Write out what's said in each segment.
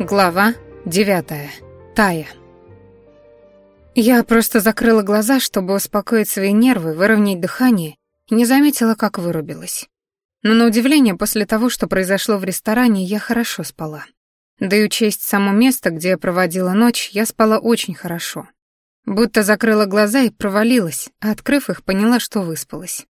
Глава девятая. Тая. Я просто закрыла глаза, чтобы успокоить свои нервы, выровнять дыхание, и не заметила, как вырубилась. Но на удивление, после того, что произошло в ресторане, я хорошо спала. Да и учесть само место, где я проводила ночь, я спала очень хорошо. Будто закрыла глаза и провалилась, а открыв их, поняла, что выспалась.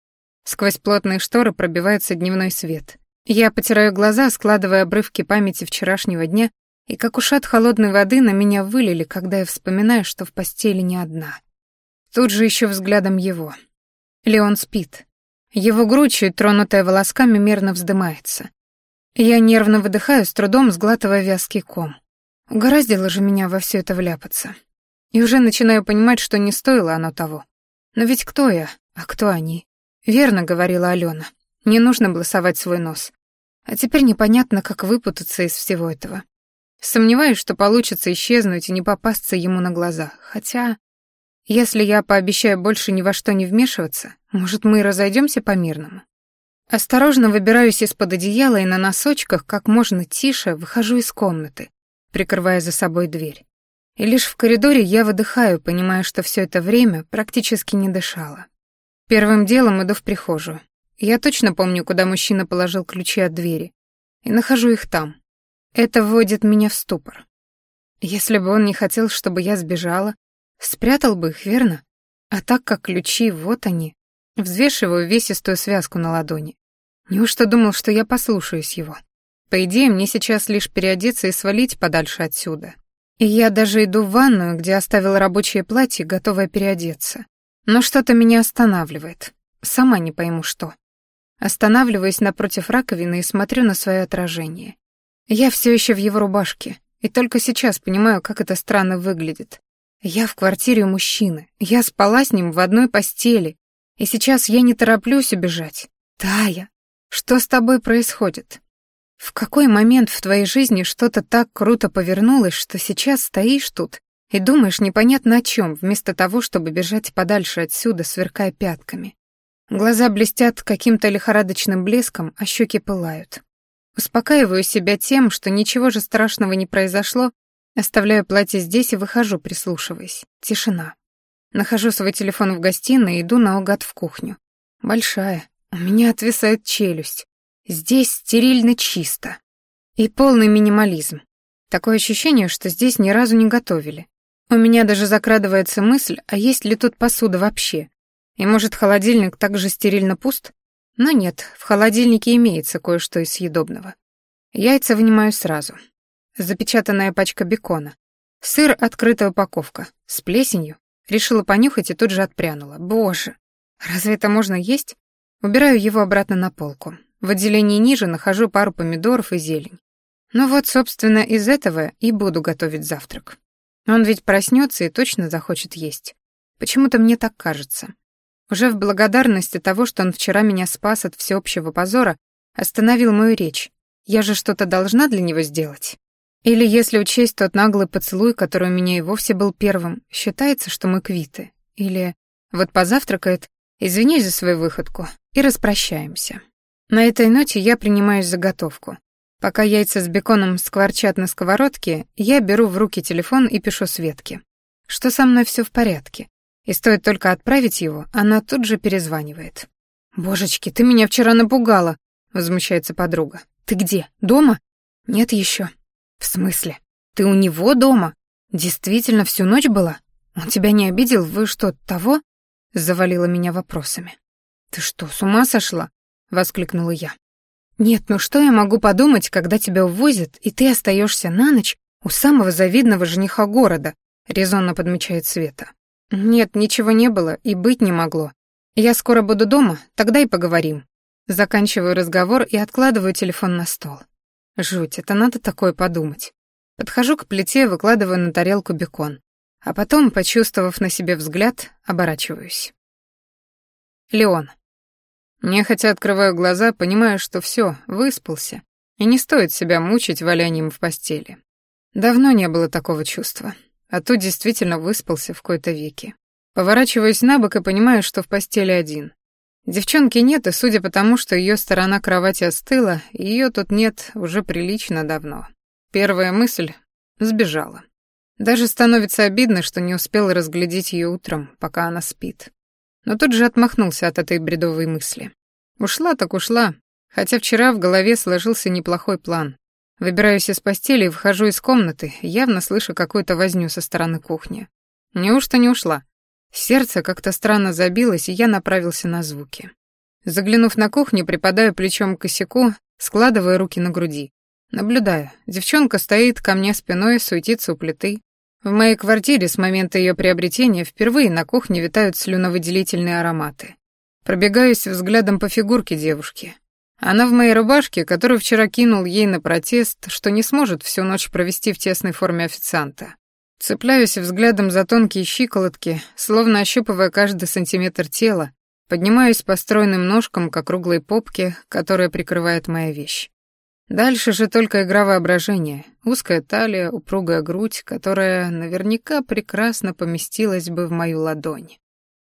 Сквозь плотные шторы пробивается дневной свет. Я потираю глаза, складывая обрывки памяти вчерашнего дня и как ушат холодной воды на меня вылили, когда я вспоминаю, что в постели не одна. Тут же еще взглядом его. Леон спит. Его грудь, чуть тронутая волосками, мерно вздымается. Я нервно выдыхаю, с трудом сглатывая вязкий ком. Угораздило же меня во все это вляпаться. И уже начинаю понимать, что не стоило оно того. Но ведь кто я, а кто они? Верно говорила Алена. Не нужно было совать свой нос. А теперь непонятно, как выпутаться из всего этого. Сомневаюсь, что получится исчезнуть и не попасться ему на глаза. Хотя, если я пообещаю больше ни во что не вмешиваться, может, мы и разойдемся по-мирному. Осторожно выбираюсь из-под одеяла и на носочках как можно тише выхожу из комнаты, прикрывая за собой дверь. И лишь в коридоре я выдыхаю, понимая, что все это время практически не дышала. Первым делом иду в прихожую. Я точно помню, куда мужчина положил ключи от двери, и нахожу их там. Это вводит меня в ступор. Если бы он не хотел, чтобы я сбежала, спрятал бы их, верно? А так как ключи, вот они. Взвешиваю весистую связку на ладони. Неужто думал, что я послушаюсь его? По идее, мне сейчас лишь переодеться и свалить подальше отсюда. И я даже иду в ванную, где оставила рабочее платье, готовая переодеться. Но что-то меня останавливает. Сама не пойму, что. Останавливаюсь напротив раковины и смотрю на свое отражение. Я все еще в его рубашке, и только сейчас понимаю, как это странно выглядит. Я в квартире мужчины, я спала с ним в одной постели, и сейчас я не тороплюсь убежать. Тая, что с тобой происходит? В какой момент в твоей жизни что-то так круто повернулось, что сейчас стоишь тут и думаешь непонятно о чем, вместо того, чтобы бежать подальше отсюда, сверкая пятками? Глаза блестят каким-то лихорадочным блеском, а щеки пылают. Успокаиваю себя тем, что ничего же страшного не произошло, оставляю платье здесь и выхожу, прислушиваясь. Тишина. Нахожу свой телефон в гостиной и иду наугад в кухню. Большая. У меня отвисает челюсть. Здесь стерильно чисто. И полный минимализм. Такое ощущение, что здесь ни разу не готовили. У меня даже закрадывается мысль, а есть ли тут посуда вообще? И может, холодильник также стерильно пуст? Но нет, в холодильнике имеется кое-что из съедобного. Яйца вынимаю сразу. Запечатанная пачка бекона. Сыр, открытая упаковка. С плесенью. Решила понюхать и тут же отпрянула. Боже, разве это можно есть? Убираю его обратно на полку. В отделении ниже нахожу пару помидоров и зелень. Ну вот, собственно, из этого и буду готовить завтрак. Он ведь проснется и точно захочет есть. Почему-то мне так кажется. Уже в благодарности того, что он вчера меня спас от всеобщего позора, остановил мою речь. Я же что-то должна для него сделать. Или, если учесть тот наглый поцелуй, который у меня и вовсе был первым, считается, что мы квиты. Или вот позавтракает, извинись за свою выходку, и распрощаемся. На этой ноте я принимаюсь за готовку. Пока яйца с беконом скворчат на сковородке, я беру в руки телефон и пишу Светке. Что со мной все в порядке. И стоит только отправить его, она тут же перезванивает. «Божечки, ты меня вчера напугала», — возмущается подруга. «Ты где? Дома?» «Нет еще». «В смысле? Ты у него дома? Действительно всю ночь была? Он тебя не обидел? Вы что, того?» Завалила меня вопросами. «Ты что, с ума сошла?» — воскликнула я. «Нет, ну что я могу подумать, когда тебя увозят, и ты остаешься на ночь у самого завидного жениха города?» — резонно подмечает Света. «Нет, ничего не было и быть не могло. Я скоро буду дома, тогда и поговорим». Заканчиваю разговор и откладываю телефон на стол. Жуть, это надо такое подумать. Подхожу к плите, выкладываю на тарелку бекон. А потом, почувствовав на себе взгляд, оборачиваюсь. Леон. Нехотя открываю глаза, понимаю, что все, выспался, и не стоит себя мучить валянием в постели. Давно не было такого чувства а тут действительно выспался в кои-то веки. Поворачиваюсь на бок и понимаю, что в постели один. Девчонки нет, и судя по тому, что ее сторона кровати остыла, ее тут нет уже прилично давно. Первая мысль — сбежала. Даже становится обидно, что не успел разглядеть ее утром, пока она спит. Но тут же отмахнулся от этой бредовой мысли. Ушла так ушла, хотя вчера в голове сложился неплохой план. Выбираюсь из постели и выхожу из комнаты, явно слыша какую-то возню со стороны кухни. Неужто не ушла? Сердце как-то странно забилось, и я направился на звуки. Заглянув на кухню, припадаю плечом к косяку, складывая руки на груди. Наблюдаю. Девчонка стоит ко мне спиной, суетится у плиты. В моей квартире с момента ее приобретения впервые на кухне витают слюновыделительные ароматы. Пробегаюсь взглядом по фигурке девушки. Она в моей рубашке, которую вчера кинул ей на протест, что не сможет всю ночь провести в тесной форме официанта. Цепляюсь взглядом за тонкие щиколотки, словно ощупывая каждый сантиметр тела, поднимаюсь по стройным ножкам к округлой попке, которая прикрывает моя вещь. Дальше же только игра воображения, узкая талия, упругая грудь, которая наверняка прекрасно поместилась бы в мою ладонь.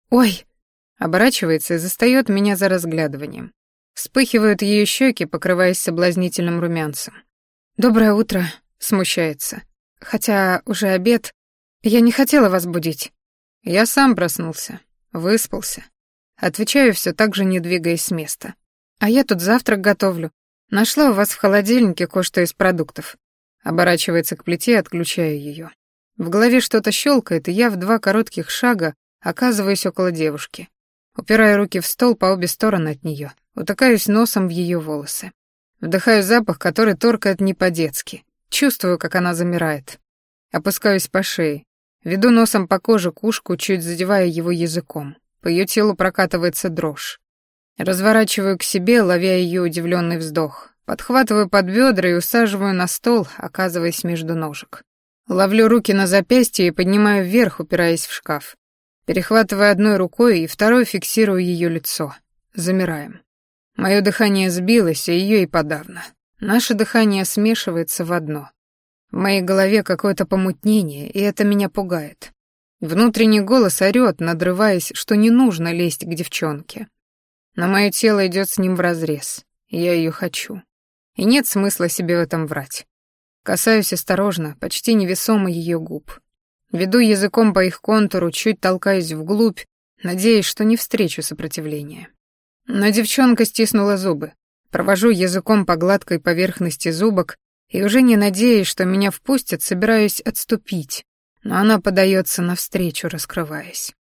«Ой!» — оборачивается и застаёт меня за разглядыванием. Вспыхивают ее щеки, покрываясь соблазнительным румянцем. «Доброе утро», — смущается. «Хотя уже обед. Я не хотела вас будить». Я сам проснулся, выспался. Отвечаю все так же, не двигаясь с места. «А я тут завтрак готовлю. Нашла у вас в холодильнике кое-что из продуктов». Оборачивается к плите, отключая ее. В голове что-то щелкает, и я в два коротких шага оказываюсь около девушки. Упираю руки в стол по обе стороны от нее, утыкаюсь носом в ее волосы. Вдыхаю запах, который торкает не по-детски. Чувствую, как она замирает. Опускаюсь по шее, веду носом по коже кушку, чуть задевая его языком. По ее телу прокатывается дрожь. Разворачиваю к себе, ловя ее удивленный вздох. Подхватываю под бедра и усаживаю на стол, оказываясь между ножек. Ловлю руки на запястье и поднимаю вверх, упираясь в шкаф. Перехватывая одной рукой и второй фиксирую ее лицо. Замираем. Мое дыхание сбилось, а ее и подавно. Наше дыхание смешивается в одно. В моей голове какое-то помутнение, и это меня пугает. Внутренний голос орёт, надрываясь, что не нужно лезть к девчонке. Но мое тело идет с ним вразрез, я ее хочу. И нет смысла себе в этом врать. Касаюсь осторожно, почти невесомо ее губ. Веду языком по их контуру, чуть толкаюсь вглубь, надеясь, что не встречу сопротивления. Но девчонка стиснула зубы. Провожу языком по гладкой поверхности зубок и уже не надеясь, что меня впустят, собираюсь отступить, но она подается навстречу, раскрываясь.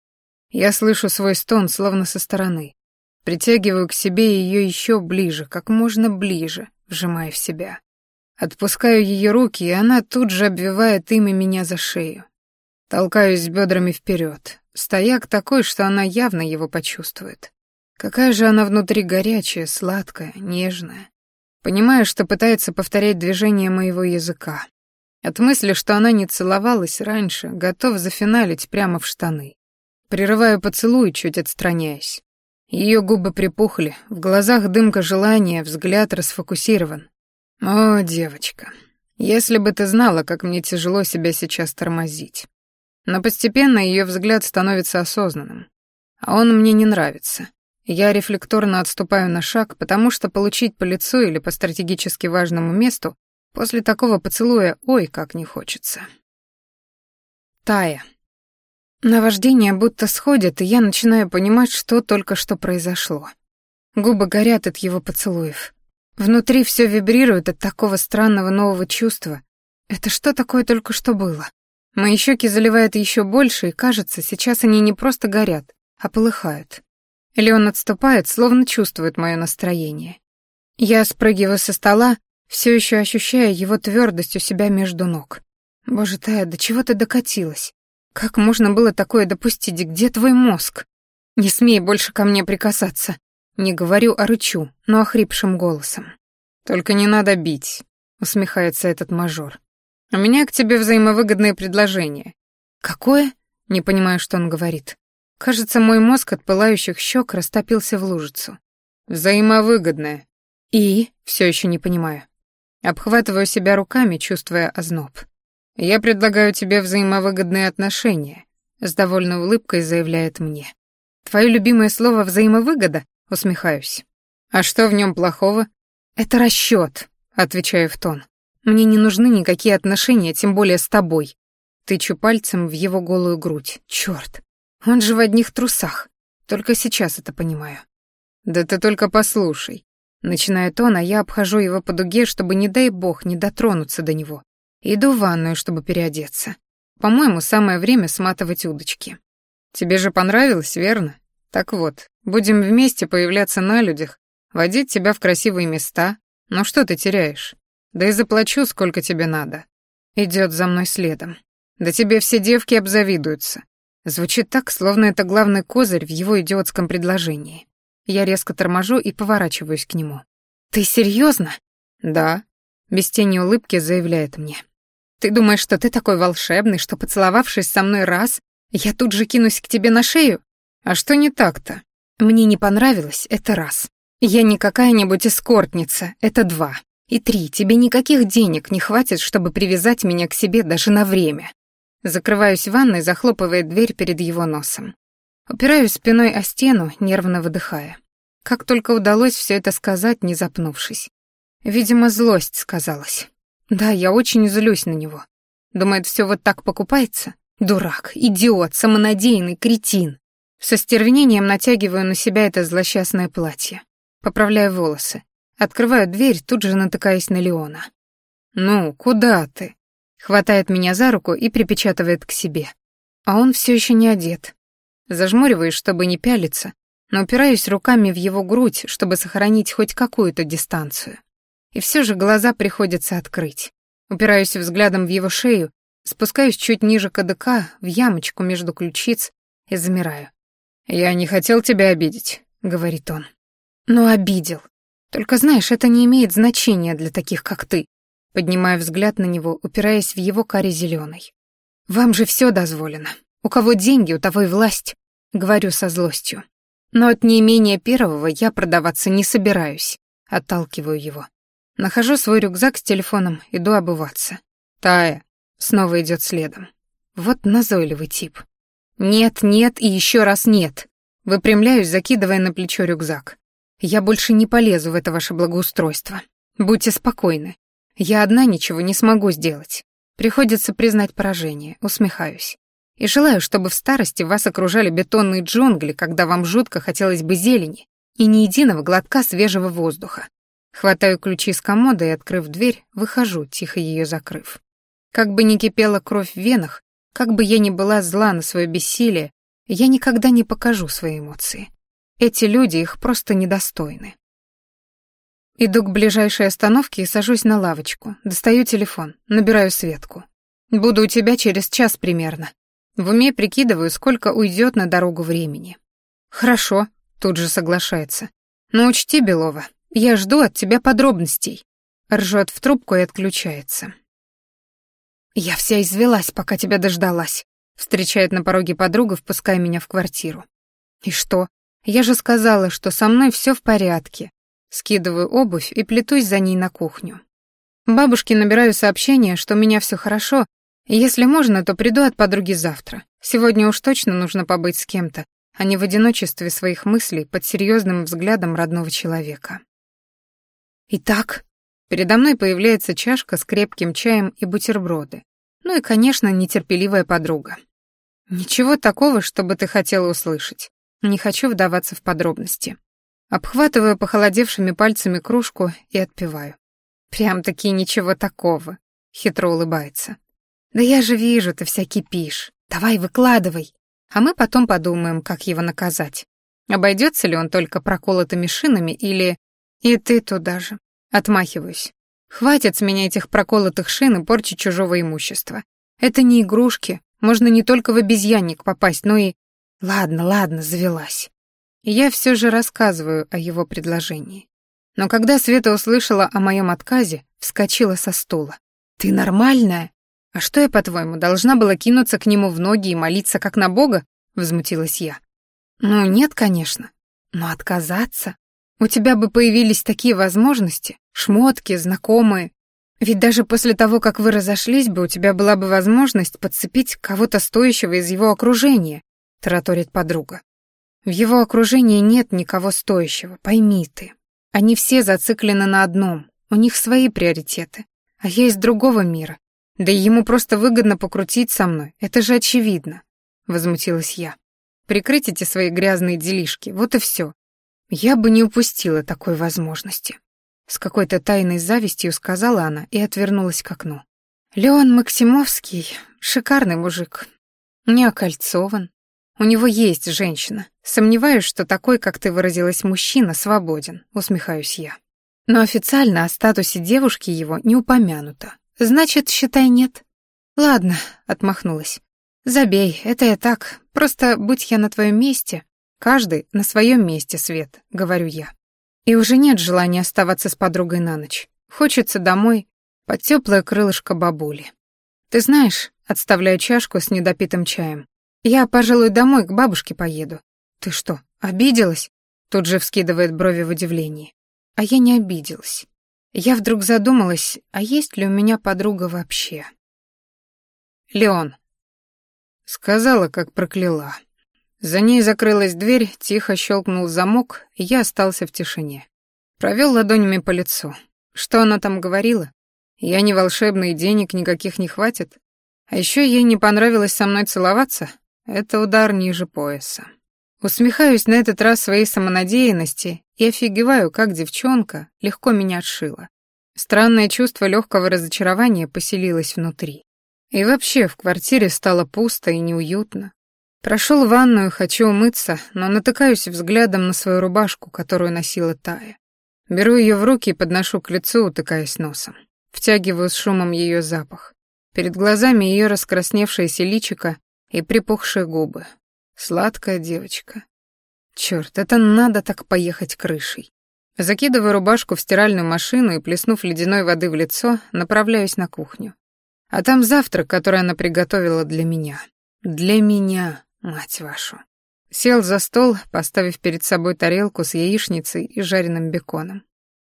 Я слышу свой стон, словно со стороны. Притягиваю к себе ее еще ближе, как можно ближе, вжимая в себя. Отпускаю ее руки, и она тут же обвивает ими меня за шею. Толкаюсь бедрами вперед. Стояк такой, что она явно его почувствует. Какая же она внутри горячая, сладкая, нежная. Понимаю, что пытается повторять движение моего языка. От мысли, что она не целовалась раньше, готов зафиналить прямо в штаны. Прерываю поцелуй, чуть отстраняясь. Ее губы припухли, в глазах дымка желания, взгляд расфокусирован. О, девочка, если бы ты знала, как мне тяжело себя сейчас тормозить. Но постепенно ее взгляд становится осознанным. А он мне не нравится. Я рефлекторно отступаю на шаг, потому что получить по лицу или по стратегически важному месту после такого поцелуя ой, как не хочется. Тая. Наваждение будто сходит, и я начинаю понимать, что только что произошло. Губы горят от его поцелуев. Внутри все вибрирует от такого странного нового чувства. Это что такое только что было? Мои щеки заливают еще больше, и кажется, сейчас они не просто горят, а полыхают. Леон отступает, словно чувствует мое настроение. Я спрыгиваю со стола, все еще ощущая его твердость у себя между ног. Боже, Тая, до чего ты докатилась? Как можно было такое допустить? Где твой мозг? Не смей больше ко мне прикасаться. Не говорю, а рычу, но охрипшим голосом. Только не надо бить, усмехается этот мажор. У меня к тебе взаимовыгодное предложение. Какое? Не понимаю, что он говорит. Кажется, мой мозг от пылающих щек растопился в лужицу. Взаимовыгодное. И? Все еще не понимаю. Обхватываю себя руками, чувствуя озноб. Я предлагаю тебе взаимовыгодные отношения, с довольной улыбкой заявляет мне. Твое любимое слово взаимовыгода? Усмехаюсь. А что в нем плохого? Это расчет, отвечаю в тон. Мне не нужны никакие отношения, тем более с тобой. Тычу пальцем в его голую грудь. Чёрт, он же в одних трусах. Только сейчас это понимаю. Да ты только послушай. Начинает он, а я обхожу его по дуге, чтобы, не дай бог, не дотронуться до него. Иду в ванную, чтобы переодеться. По-моему, самое время сматывать удочки. Тебе же понравилось, верно? Так вот, будем вместе появляться на людях, водить тебя в красивые места. Ну что ты теряешь? Да и заплачу, сколько тебе надо. Идет за мной следом. Да тебе все девки обзавидуются. Звучит так, словно это главный козырь в его идиотском предложении. Я резко торможу и поворачиваюсь к нему. «Ты серьезно? «Да», — без тени улыбки заявляет мне. «Ты думаешь, что ты такой волшебный, что, поцеловавшись со мной раз, я тут же кинусь к тебе на шею? А что не так-то? Мне не понравилось, это раз. Я не какая-нибудь эскортница, это два. И три, тебе никаких денег не хватит, чтобы привязать меня к себе даже на время. Закрываюсь в ванной, захлопывает дверь перед его носом. Упираюсь спиной о стену, нервно выдыхая. Как только удалось все это сказать, не запнувшись. Видимо, злость сказалась. Да, я очень злюсь на него. Думает, все вот так покупается? Дурак, идиот, самонадеянный, кретин. Со стервенением натягиваю на себя это злосчастное платье. Поправляю волосы. Открываю дверь, тут же натыкаясь на Леона. «Ну, куда ты?» Хватает меня за руку и припечатывает к себе. А он все еще не одет. Зажмуриваюсь, чтобы не пялиться, но упираюсь руками в его грудь, чтобы сохранить хоть какую-то дистанцию. И все же глаза приходится открыть. Упираюсь взглядом в его шею Спускаюсь чуть ниже кадыка, в ямочку между ключиц, и замираю. «Я не хотел тебя обидеть», — говорит он. «Но обидел. Только знаешь, это не имеет значения для таких, как ты». Поднимаю взгляд на него, упираясь в его каре зеленый. «Вам же все дозволено. У кого деньги, у того и власть», — говорю со злостью. «Но от неимения первого я продаваться не собираюсь», — отталкиваю его. Нахожу свой рюкзак с телефоном, иду обуваться. «Тая, Снова идет следом. Вот назойливый тип. Нет, нет и еще раз нет. Выпрямляюсь, закидывая на плечо рюкзак. Я больше не полезу в это ваше благоустройство. Будьте спокойны. Я одна ничего не смогу сделать. Приходится признать поражение, усмехаюсь. И желаю, чтобы в старости вас окружали бетонные джунгли, когда вам жутко хотелось бы зелени и ни единого глотка свежего воздуха. Хватаю ключи с комода и, открыв дверь, выхожу, тихо ее закрыв. Как бы ни кипела кровь в венах, как бы я ни была зла на свое бессилие, я никогда не покажу свои эмоции. Эти люди их просто недостойны. Иду к ближайшей остановке и сажусь на лавочку. Достаю телефон, набираю Светку. Буду у тебя через час примерно. В уме прикидываю, сколько уйдет на дорогу времени. Хорошо, тут же соглашается. Но учти, Белова, я жду от тебя подробностей. Ржет в трубку и отключается. «Я вся извелась, пока тебя дождалась», — встречает на пороге подруга, впуская меня в квартиру. «И что? Я же сказала, что со мной все в порядке». Скидываю обувь и плетусь за ней на кухню. Бабушке набираю сообщение, что у меня все хорошо, и если можно, то приду от подруги завтра. Сегодня уж точно нужно побыть с кем-то, а не в одиночестве своих мыслей под серьезным взглядом родного человека. Итак, передо мной появляется чашка с крепким чаем и бутерброды. Ну и, конечно, нетерпеливая подруга. Ничего такого, чтобы ты хотела услышать. Не хочу вдаваться в подробности. Обхватываю похолодевшими пальцами кружку и отпиваю. Прям-таки ничего такого. Хитро улыбается. Да я же вижу, ты вся кипишь. Давай, выкладывай. А мы потом подумаем, как его наказать. Обойдется ли он только проколотыми шинами или... И ты туда же. Отмахиваюсь. Хватит с меня этих проколотых шин и порчи чужого имущества. Это не игрушки, можно не только в обезьянник попасть, но и... Ладно, ладно, завелась. Я все же рассказываю о его предложении. Но когда Света услышала о моем отказе, вскочила со стула. «Ты нормальная? А что я, по-твоему, должна была кинуться к нему в ноги и молиться как на Бога?» — возмутилась я. «Ну, нет, конечно. Но отказаться? У тебя бы появились такие возможности, шмотки, знакомые. Ведь даже после того, как вы разошлись бы, у тебя была бы возможность подцепить кого-то стоящего из его окружения, тараторит подруга. В его окружении нет никого стоящего, пойми ты. Они все зациклены на одном, у них свои приоритеты. А я из другого мира. Да и ему просто выгодно покрутить со мной, это же очевидно. Возмутилась я. Прикрыть эти свои грязные делишки, вот и все. Я бы не упустила такой возможности. С какой-то тайной завистью сказала она и отвернулась к окну. Леон Максимовский — шикарный мужик. Не окольцован. У него есть женщина. Сомневаюсь, что такой, как ты выразилась, мужчина свободен, усмехаюсь я. Но официально о статусе девушки его не упомянуто. Значит, считай, нет. Ладно, отмахнулась. Забей, это я так. Просто будь я на твоем месте. Каждый на своем месте, Свет, говорю я. И уже нет желания оставаться с подругой на ночь. Хочется домой, под теплое крылышко бабули. Ты знаешь, отставляю чашку с недопитым чаем. Я, пожалуй, домой к бабушке поеду. Ты что, обиделась? Тут же вскидывает брови в удивлении. А я не обиделась. Я вдруг задумалась, а есть ли у меня подруга вообще? Леон. Сказала, как прокляла. За ней закрылась дверь, тихо щелкнул замок, и я остался в тишине. Провел ладонями по лицу. Что она там говорила? Я не волшебный, денег никаких не хватит. А еще ей не понравилось со мной целоваться. Это удар ниже пояса. Усмехаюсь на этот раз своей самонадеянности и офигеваю, как девчонка легко меня отшила. Странное чувство легкого разочарования поселилось внутри. И вообще в квартире стало пусто и неуютно. Прошел ванную, хочу умыться, но натыкаюсь взглядом на свою рубашку, которую носила Тая. Беру ее в руки и подношу к лицу, утыкаясь носом. Втягиваю с шумом ее запах. Перед глазами ее раскрасневшееся личико и припухшие губы. Сладкая девочка. Черт, это надо так поехать крышей. Закидываю рубашку в стиральную машину и, плеснув ледяной воды в лицо, направляюсь на кухню. А там завтрак, который она приготовила для меня. Для меня, мать вашу. Сел за стол, поставив перед собой тарелку с яичницей и жареным беконом.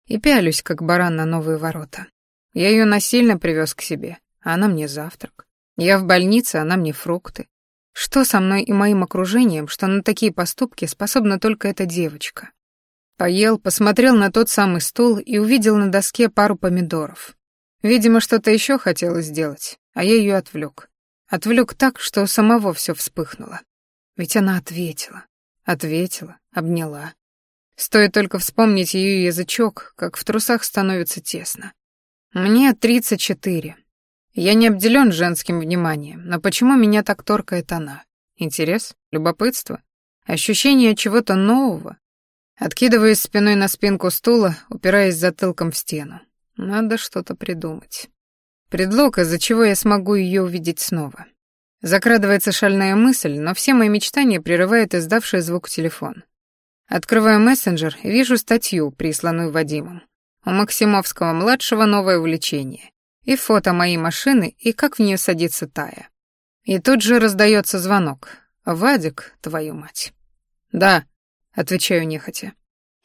И пялюсь, как баран на новые ворота. Я ее насильно привез к себе, а она мне завтрак. Я в больнице, она мне фрукты. Что со мной и моим окружением, что на такие поступки способна только эта девочка? Поел, посмотрел на тот самый стул и увидел на доске пару помидоров. Видимо, что-то еще хотела сделать, а я ее отвлек. Отвлек так, что самого все вспыхнуло. Ведь она ответила. Ответила, обняла. Стоит только вспомнить ее язычок, как в трусах становится тесно. Мне тридцать четыре. Я не обделен женским вниманием, но почему меня так торкает она? Интерес? Любопытство? Ощущение чего-то нового? Откидываясь спиной на спинку стула, упираясь затылком в стену. Надо что-то придумать. Предлог, из-за чего я смогу ее увидеть снова. Закрадывается шальная мысль, но все мои мечтания прерывает издавший звук телефон. Открываю мессенджер и вижу статью, присланную Вадимом. У Максимовского-младшего новое увлечение и фото моей машины, и как в нее садится Тая. И тут же раздается звонок. «Вадик, твою мать». «Да», — отвечаю нехотя.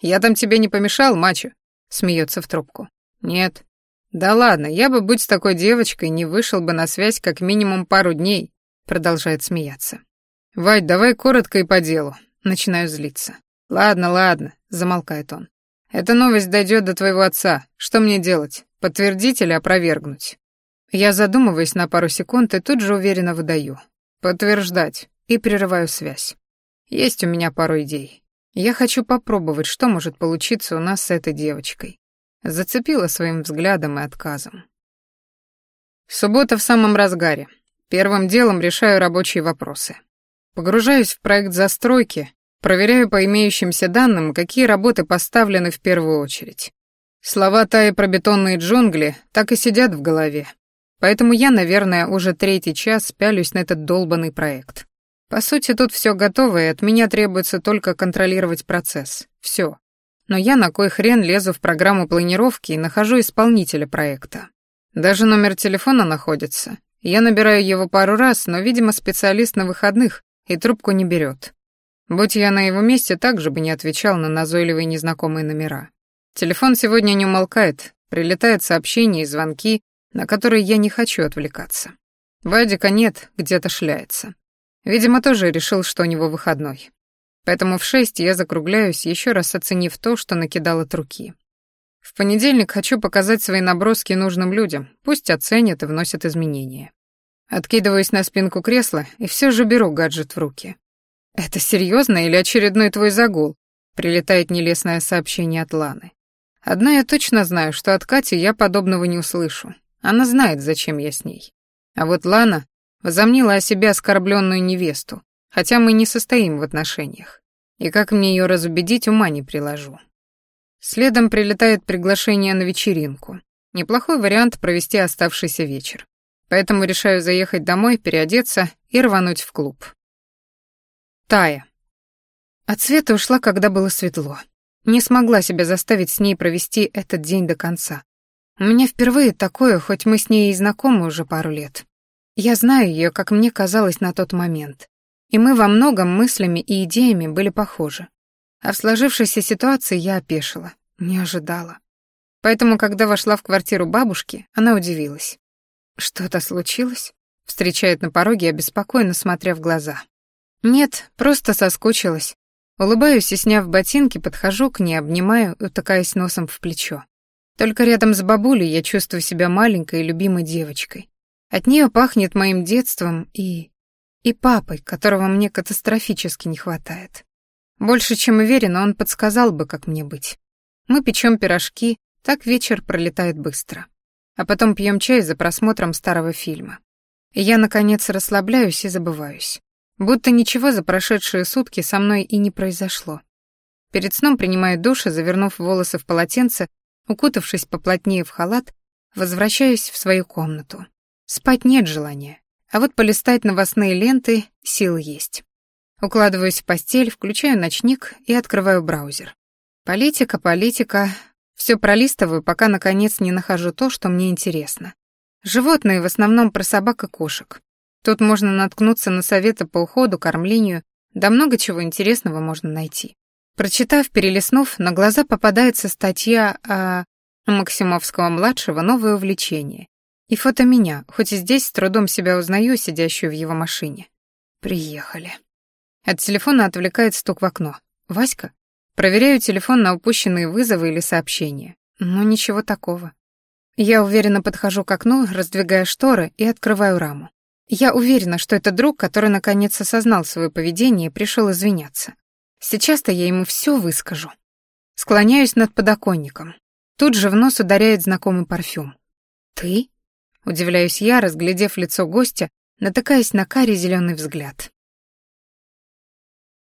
«Я там тебе не помешал, мачо?» — смеется в трубку. «Нет». «Да ладно, я бы, будь с такой девочкой, не вышел бы на связь как минимум пару дней», — продолжает смеяться. «Вадь, давай коротко и по делу». Начинаю злиться. «Ладно, ладно», — замолкает он. «Эта новость дойдет до твоего отца. Что мне делать? Подтвердить или опровергнуть? Я задумываюсь на пару секунд и тут же уверенно выдаю. Подтверждать. И прерываю связь. Есть у меня пару идей. Я хочу попробовать, что может получиться у нас с этой девочкой. Зацепила своим взглядом и отказом. Суббота в самом разгаре. Первым делом решаю рабочие вопросы. Погружаюсь в проект застройки, проверяю по имеющимся данным, какие работы поставлены в первую очередь. Слова Таи про бетонные джунгли так и сидят в голове. Поэтому я, наверное, уже третий час пялюсь на этот долбанный проект. По сути, тут все готово, и от меня требуется только контролировать процесс. Все. Но я на кой хрен лезу в программу планировки и нахожу исполнителя проекта. Даже номер телефона находится. Я набираю его пару раз, но, видимо, специалист на выходных и трубку не берет. Будь я на его месте, также бы не отвечал на назойливые незнакомые номера. Телефон сегодня не умолкает, прилетают сообщения и звонки, на которые я не хочу отвлекаться. Вадика нет, где-то шляется. Видимо, тоже решил, что у него выходной. Поэтому в шесть я закругляюсь, еще раз оценив то, что накидал от руки. В понедельник хочу показать свои наброски нужным людям, пусть оценят и вносят изменения. Откидываюсь на спинку кресла и все же беру гаджет в руки. «Это серьезно или очередной твой загул?» Прилетает нелестное сообщение от Ланы. Одна я точно знаю, что от Кати я подобного не услышу. Она знает, зачем я с ней. А вот Лана возомнила о себе оскорбленную невесту, хотя мы не состоим в отношениях. И как мне ее разубедить, ума не приложу. Следом прилетает приглашение на вечеринку. Неплохой вариант провести оставшийся вечер поэтому решаю заехать домой, переодеться и рвануть в клуб. Тая. От Света ушла, когда было светло. Не смогла себя заставить с ней провести этот день до конца. У меня впервые такое, хоть мы с ней и знакомы уже пару лет. Я знаю ее, как мне казалось на тот момент. И мы во многом мыслями и идеями были похожи. А в сложившейся ситуации я опешила, не ожидала. Поэтому, когда вошла в квартиру бабушки, она удивилась. «Что-то случилось?» — встречает на пороге, обеспокоенно смотря в глаза. «Нет, просто соскучилась». Улыбаюсь и, сняв ботинки, подхожу к ней, обнимаю, утыкаясь носом в плечо. Только рядом с бабулей я чувствую себя маленькой и любимой девочкой. От нее пахнет моим детством и... и папой, которого мне катастрофически не хватает. Больше чем уверена, он подсказал бы, как мне быть. Мы печем пирожки, так вечер пролетает быстро а потом пьем чай за просмотром старого фильма. И я, наконец, расслабляюсь и забываюсь. Будто ничего за прошедшие сутки со мной и не произошло. Перед сном принимаю душ и, завернув волосы в полотенце, укутавшись поплотнее в халат, возвращаюсь в свою комнату. Спать нет желания, а вот полистать новостные ленты силы есть. Укладываюсь в постель, включаю ночник и открываю браузер. Политика, политика, все пролистываю, пока, наконец, не нахожу то, что мне интересно. Животные в основном про собак и кошек. Тут можно наткнуться на советы по уходу, кормлению, да много чего интересного можно найти. Прочитав, перелистнув, на глаза попадается статья о Максимовского-младшего «Новое увлечение». И фото меня, хоть и здесь с трудом себя узнаю, сидящую в его машине. Приехали. От телефона отвлекает стук в окно. «Васька?» Проверяю телефон на упущенные вызовы или сообщения. Но ничего такого. Я уверенно подхожу к окну, раздвигая шторы и открываю раму. Я уверена, что это друг, который наконец осознал свое поведение и пришел извиняться. Сейчас-то я ему все выскажу. Склоняюсь над подоконником. Тут же в нос ударяет знакомый парфюм. «Ты?» — удивляюсь я, разглядев лицо гостя, натыкаясь на карий зеленый взгляд.